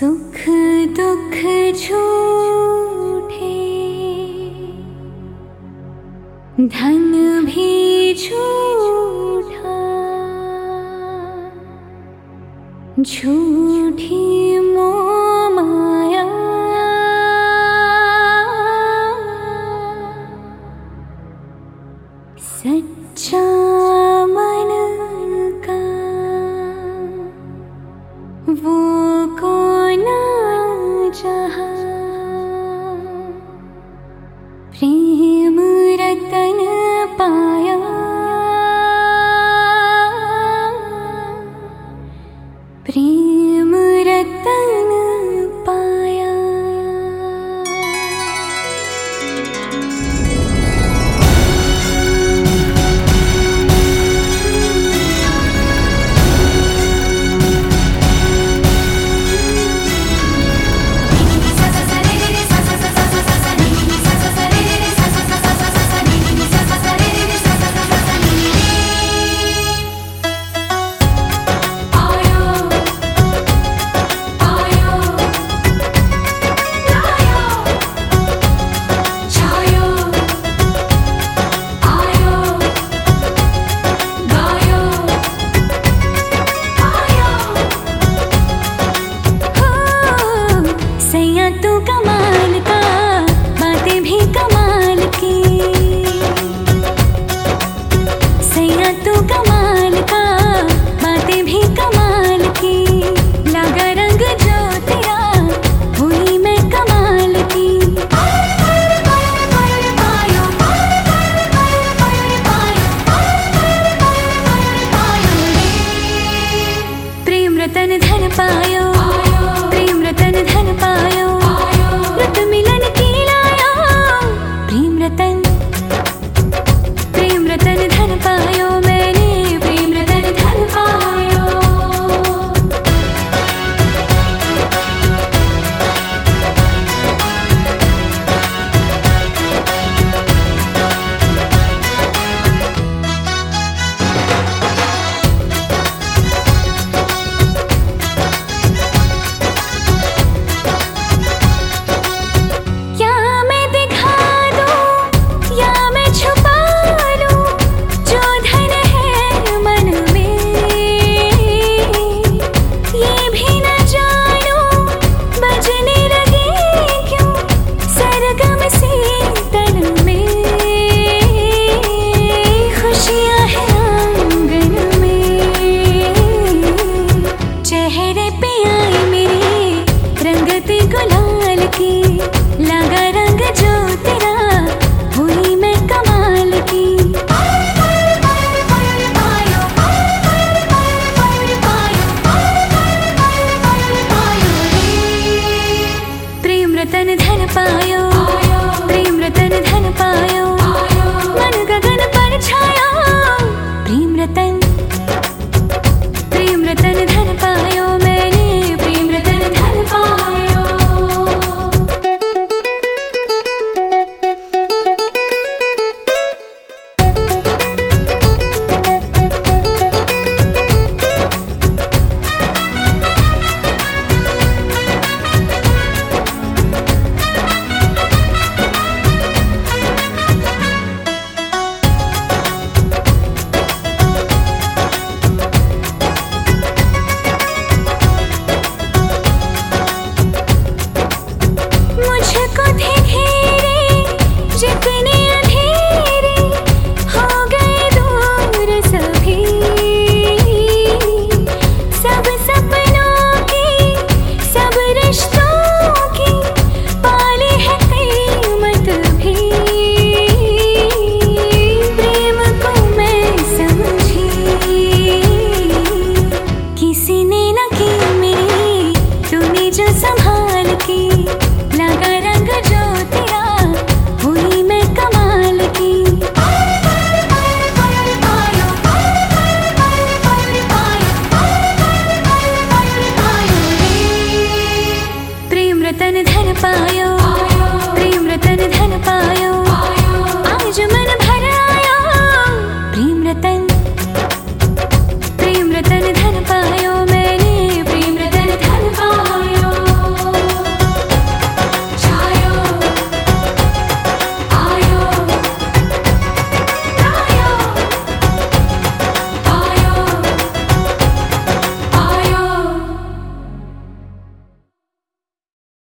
सुख दुख झूठे धन भी झूठा झूठी मो माया सच्चा मन का वो तन धन पायो। par you रतन धन पायो प्रेम रतन धन पायो। आज मन